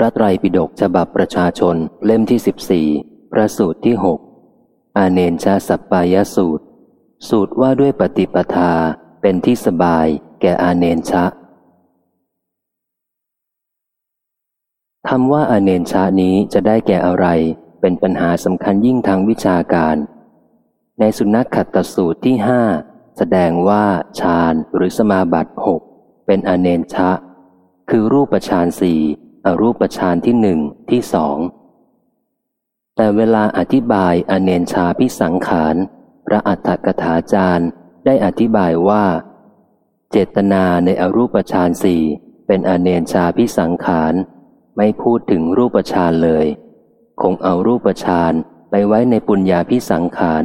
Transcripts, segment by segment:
พระไตรปิฎกฉบับประชาชนเล่มที่สิบสี่พระสูตรที่หกอาเนนชาสัปปายสูตร สูตรว่าด้วยปฏิปทาเป็นที่สบายแก่อาเนนชะคำว่าอาเนนชานี้จะได้แก่อะไร เป็นปัญหาสำคัญยิ่งทางวิชาการ ในสุนัขขัตตสูตรที่ห้าแสดงว่าฌานหรือสมาบัติหกเป็นอเนนชะ คือรูปฌานสี่ อรูปฌานที่หนึ่งที่สอง แต่เวลาอธิบายอเนนชาพิสังขาร พระอัฏฐกถาจารย์ได้อธิบายว่า เจตนาในอรูปฌานสี่เป็นอเนนชาพิสังขารไม่พูดถึงรูปฌานเลย คงเอารูปฌานไปไว้ในปุญญาพิสังขาร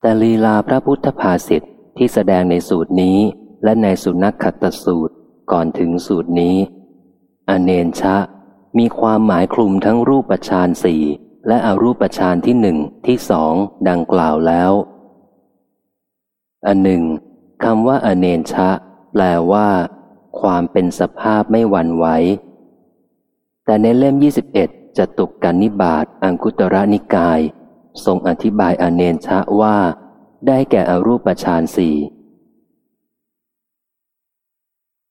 แต่ลีลาพระพุทธภาษิตที่แสดงในสูตรนี้และในสุนัขขัตสูตรก่อนถึงสูตรนี้ อเนนชะ มีความหมายคลุมทั้งรูปฌานสี่และอรูปฌานที่หนึ่งที่สองดังกล่าวแล้ว อันหนึ่งคำว่าอเนนชะ แปลว่า ความเป็นสภาพไม่หวั่นไหวแต่ในเล่ม 21จะตุกกันนิบาตอังคุตระนิกาย ทรงอธิบายอเนนชะว่า ได้แก่อรูปฌานสี่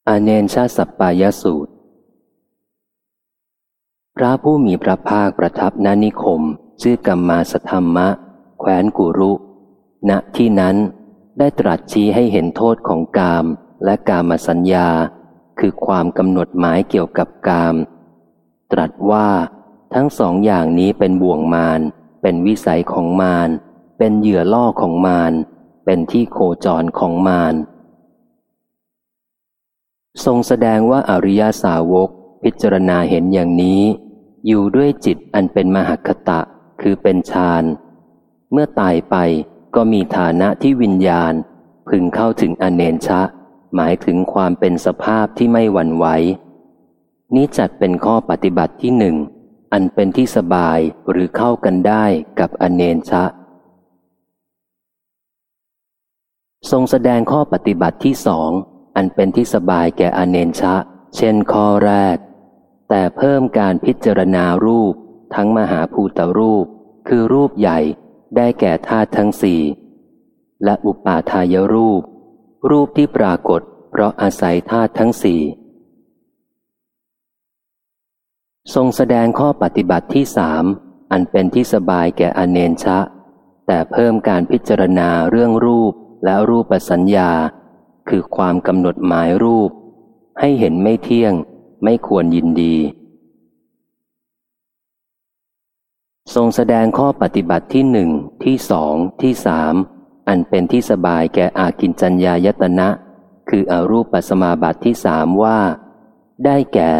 อเนนชาสัปปายสูตร พระผู้มีพระภาคประทับนานิคม ชื่อกรรมมาสธรรมะแคว้นกุรุ ณที่นั้นได้ตรัสชี้ให้เห็นโทษของกามและกามสัญญา คือความกำหนดหมายเกี่ยวกับกาม ตรัสว่าทั้งสองอย่างนี้เป็นบ่วงมารเป็นวิสัยของมารเป็นเหยื่อล่อของมารเป็นที่โคจรของมารทรงแสดงว่าอริยาสาวกพิจารณาเห็นอย่างนี้ อยู่ด้วยจิตอันเป็นมหคตะ คือเป็นฌาน เมื่อตายไปก็มีฐานะที่วิญญาณ พึงเข้าถึงอเนนชะ หมายถึงความเป็นสภาพที่ไม่หวั่นไหว นี้จัดเป็นข้อปฏิบัติที่หนึ่ง อันเป็นที่สบายหรือเข้ากันได้กับอเนนชะ ทรงแสดงข้อปฏิบัติที่สอง อันเป็นที่สบายแก่อเนนชะ เช่นข้อแรก แต่เพิ่มการพิจารณารูป ทั้งมหาภูตรูป คือรูปใหญ่ได้แก่ธาตุทั้งสี่และอุปาทายรูป รูปที่ปรากฏ เพราะอาศัยธาตุทั้งสี่ทรงแสดงข้อปฏิบัติที่สามอันเป็นที่สบายแก่อเนนชะ แต่เพิ่มการพิจารณาเรื่องรูปและรูปสัญญา คือความกำหนดหมายรูป ให้เห็นไม่เที่ยง ไม่ควรยินดี ทรงแสดงข้อปฏิบัติที่หนึ่งที่สองที่สามอันเป็นที่สบายแก่อากินจัญญายตนะ คืออรูปปัสมาบัติที่สามว่า ได้แก่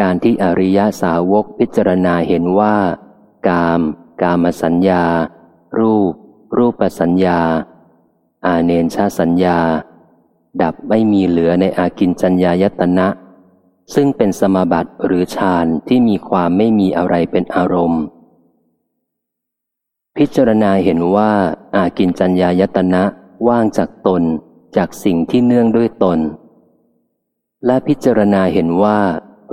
การที่อริยสาวกพิจารณาเห็นว่า กาม กามสัญญา รูป รูปสัญญา อาเนนชาสัญญา ดับไม่มีเหลือในอากินจัญญายตนะ ซึ่งเป็นสมบัติหรือฌานที่มีความไม่มีอะไรเป็นอารมณ์ พิจารณาเห็นว่าอากินจัญญายตนะว่างจากตนจากสิ่งที่เนื่องด้วยตน และพิจารณาเห็นว่า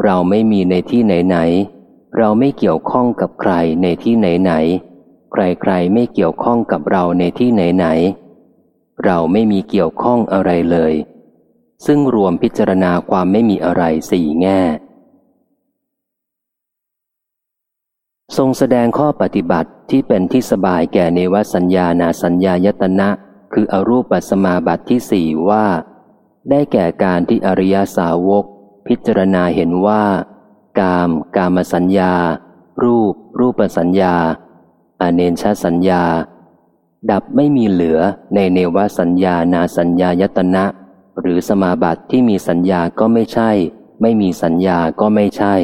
เราไม่มีในที่ไหนไหนเราไม่เกี่ยวข้องกับใครในที่ไหนไหนใครๆไม่เกี่ยวข้องกับเราในที่ไหนไหนเราไม่มีเกี่ยวข้องอะไรเลย ซึ่งรวมพิจารณาความไม่มีอะไรสี่แง่ ทรงแสดงข้อปฏิบัติที่เป็นที่สบายแก่เนวสัญญานาสัญญายตนะ คืออรูปปัสมาบัติที่สี่ว่า ได้แก่การที่อริยสาวก พิจารณาเห็นว่า กาม กามสัญญา รูป รูปสัญญา อเนนชสัญญา ดับไม่มีเหลือในเนวสัญญานาสัญญายตนะ หรือสมาบัติที่มีสัญญาก็ไม่ใช่ ไม่มีสัญญาก็ไม่ใช่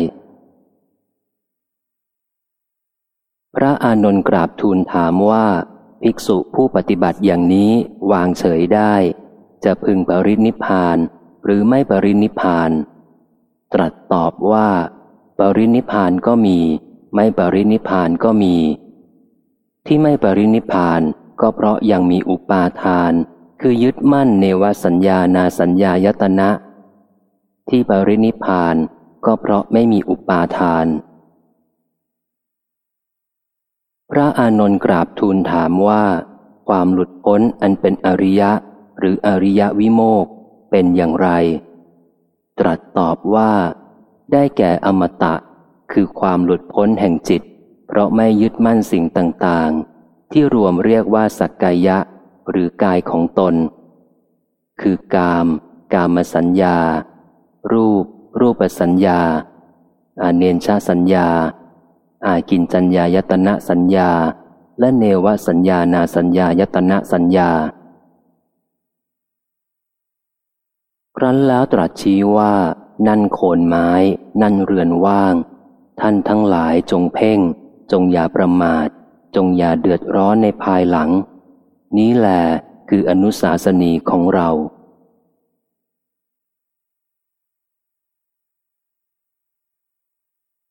พระอานนท์กราบทูลถามว่า ภิกษุผู้ปฏิบัติอย่างนี้วางเฉยได้ จะพึงปรินิพานหรือไม่ปรินิพาน ตรัสตอบว่า ปรินิพานก็มี ไม่ปรินิพานก็มี ที่ไม่ปรินิพานก็เพราะยังมีอุปาทาน คือยึดมั่นเนวสัญญานาสัญญายตนะ ที่ปรินิพานก็เพราะไม่มีอุปาทาน พระอานนท์กราบทูลถามว่า ความหลุดพ้นอันเป็นอริยะ หรืออริยวิโมกเป็นอย่างไร ตรัสตอบว่า ได้แก่อมตะ คือความหลุดพ้นแห่งจิต เพราะไม่ยึดมั่นสิ่งต่างๆ ที่รวมเรียกว่าสักกายะ หรือกายของตน คือกาม กามสัญญา รูป รูปสัญญา อาเนนชาสัญญา อากินจัญญายตนะสัญญา และเนวสัญญานาสัญญายตนะสัญญา ครั้นแล้วตรัสชี้ว่า นั่นโคนไม้ นั่นเรือนว่าง ท่านทั้งหลายจงเพ่ง จงอย่าประมาทจงอย่าเดือดร้อนในภายหลัง นี้แหละคืออนุสาสนีของเรา